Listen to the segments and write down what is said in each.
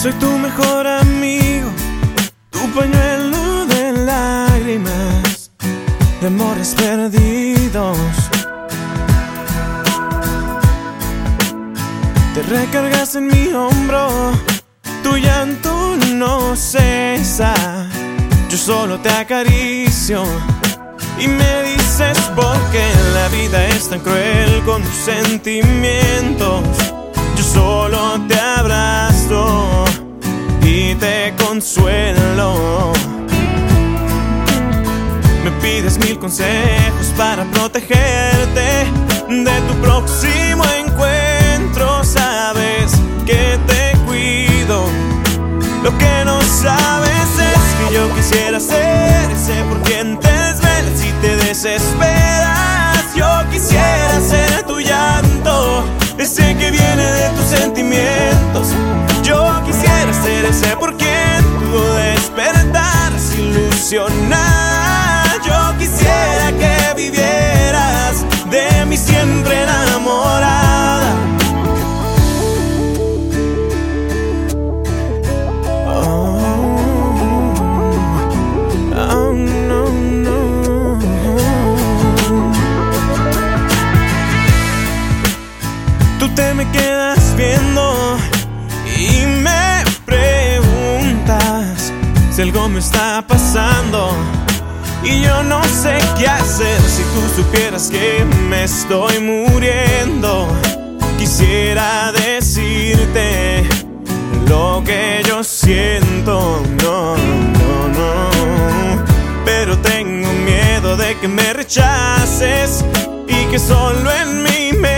Soy tu mejor amigo, tu pañuelo de lágrimas, de amores perdidos. Te recargas en mi hombro, tu llanto no cesa. Yo solo te acaricio y me dices por qué la vida es tan cruel con tus sentimientos. Te consuelo. Me pides mil consejos para protegerte de tu próximo encuentro. Sabes que te cuido. Lo que no sabes es que yo quisiera ser ese por quien te desvelas y te desesperas. Yo quisiera ser tu llanto, ese que viene de tus sentimientos. Yo quisiera ser ese por ilusionada. Si algo me está pasando. Y yo no sé qué hacer si tú supieras que me estoy muriendo. Quisiera decirte lo que yo siento, no, no, no. Pero tengo miedo de que me rechaces y que solo en mi mente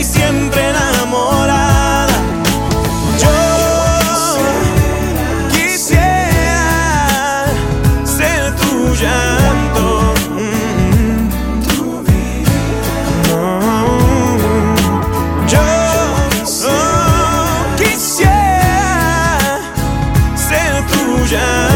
mí siempre enamorada. Yo quisiera ser tu llanto. Yo quisiera ser tu llanto.